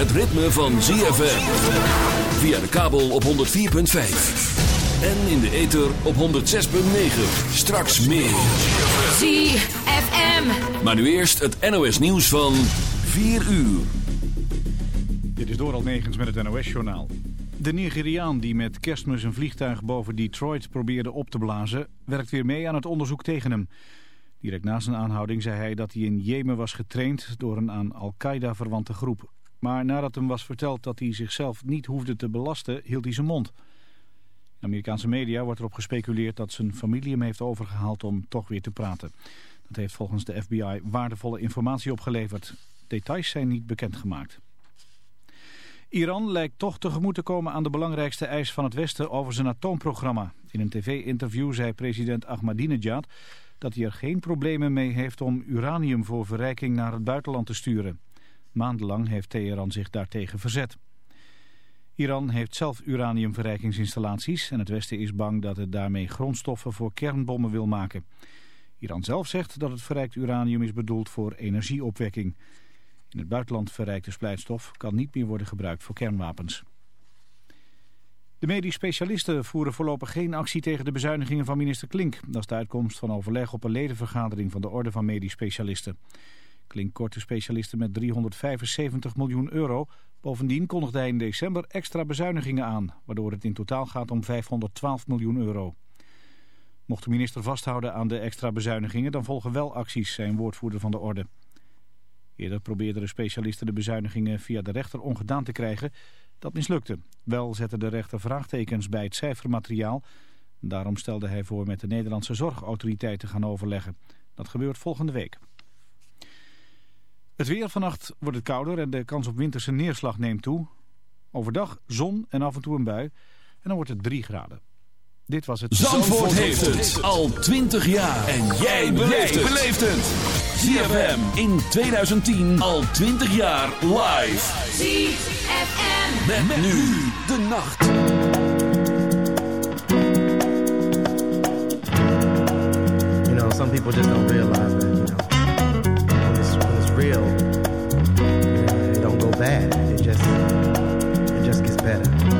Het ritme van ZFM. Via de kabel op 104.5. En in de ether op 106.9. Straks meer. ZFM. Maar nu eerst het NOS nieuws van 4 uur. Dit is Doral Negens met het NOS-journaal. De Nigeriaan die met kerstmis een vliegtuig boven Detroit probeerde op te blazen... werkt weer mee aan het onderzoek tegen hem. Direct na zijn aanhouding zei hij dat hij in Jemen was getraind... door een aan Al-Qaeda verwante groep. Maar nadat hem was verteld dat hij zichzelf niet hoefde te belasten... hield hij zijn mond. In Amerikaanse media wordt erop gespeculeerd dat zijn familie hem heeft overgehaald om toch weer te praten. Dat heeft volgens de FBI waardevolle informatie opgeleverd. Details zijn niet bekendgemaakt. Iran lijkt toch tegemoet te komen aan de belangrijkste eis van het Westen over zijn atoomprogramma. In een tv-interview zei president Ahmadinejad dat hij er geen problemen mee heeft om uranium voor verrijking naar het buitenland te sturen. Maandenlang heeft Teheran zich daartegen verzet. Iran heeft zelf uraniumverrijkingsinstallaties en het Westen is bang dat het daarmee grondstoffen voor kernbommen wil maken. Iran zelf zegt dat het verrijkt uranium is bedoeld voor energieopwekking. In het buitenland verrijkte splijtstof kan niet meer worden gebruikt voor kernwapens. De medisch specialisten voeren voorlopig geen actie tegen de bezuinigingen van minister Klink. Dat is de uitkomst van overleg op een ledenvergadering van de Orde van Medisch Specialisten. Klink kort de specialisten met 375 miljoen euro. Bovendien kondigde hij in december extra bezuinigingen aan, waardoor het in totaal gaat om 512 miljoen euro. Mocht de minister vasthouden aan de extra bezuinigingen, dan volgen wel acties, zijn woordvoerder van de Orde. Eerder probeerden de specialisten de bezuinigingen via de rechter ongedaan te krijgen. Dat mislukte. Wel zette de rechter vraagtekens bij het cijfermateriaal. Daarom stelde hij voor met de Nederlandse Zorgautoriteit te gaan overleggen. Dat gebeurt volgende week. Het weer vannacht wordt het kouder en de kans op winterse neerslag neemt toe. Overdag zon en af en toe een bui. En dan wordt het 3 graden. Dit was het... Zandvoort heeft het al 20 jaar. En jij beleeft het. ZFM in 2010 al 20 jaar live. ZFM. Met, met nu de nacht. You know, some people just don't realize that, you know, real, it don't go bad. It just, it just gets better.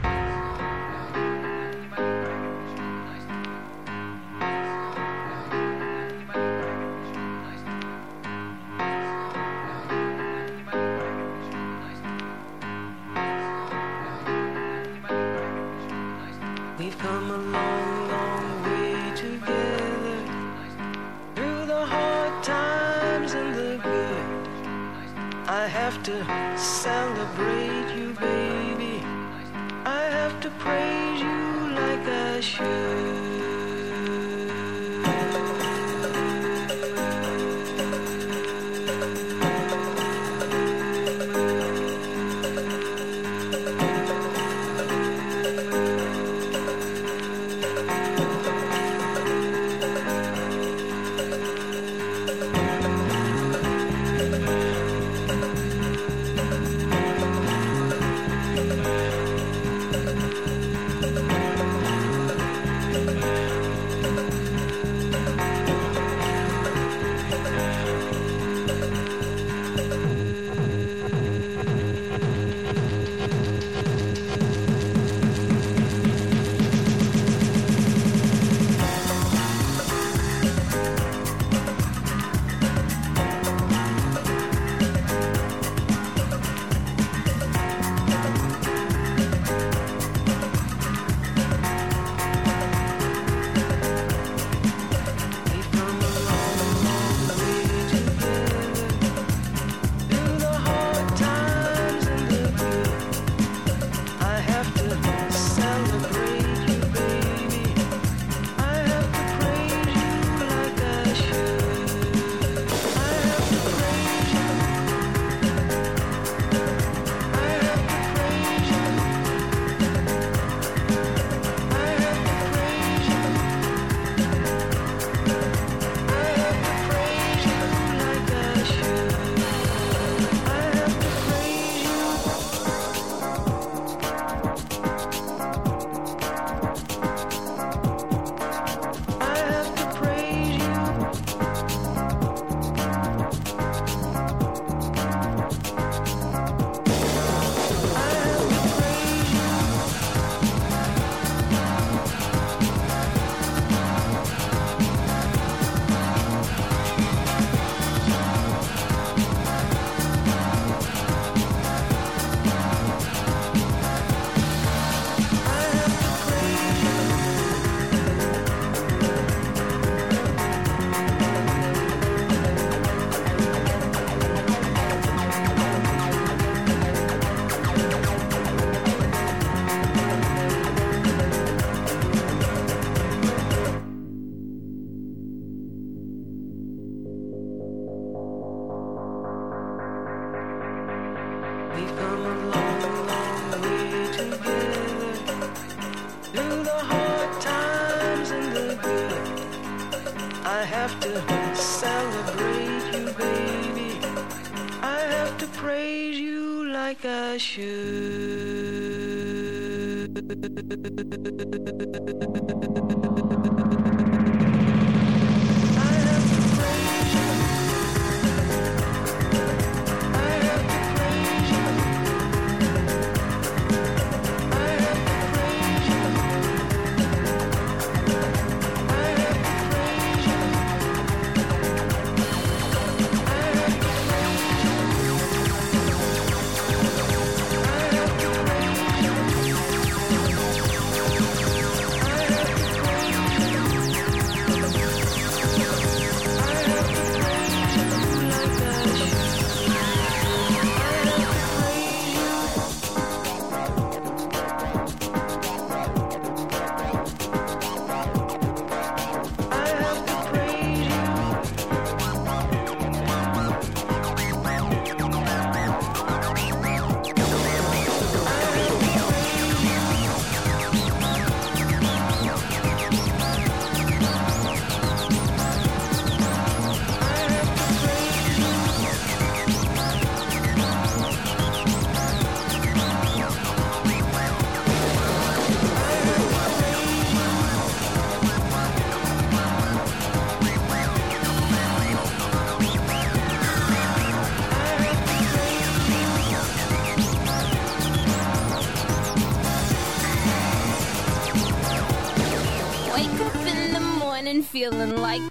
feeling like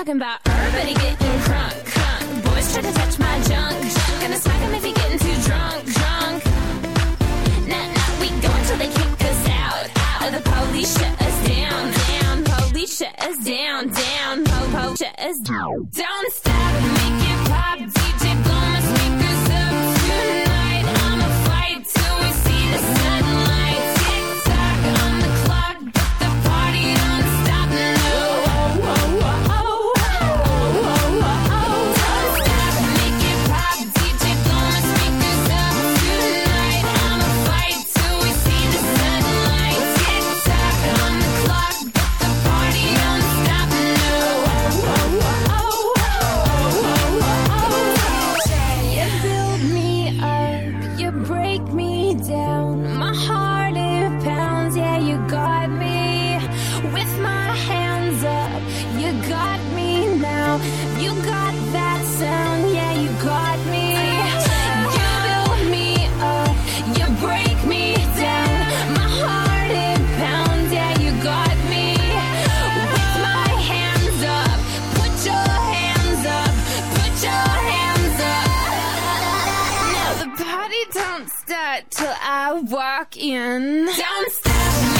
talking about sweat till I walk in. Downstairs.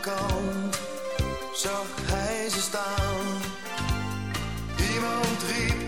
Overkant zag hij ze staan. Iemand riep,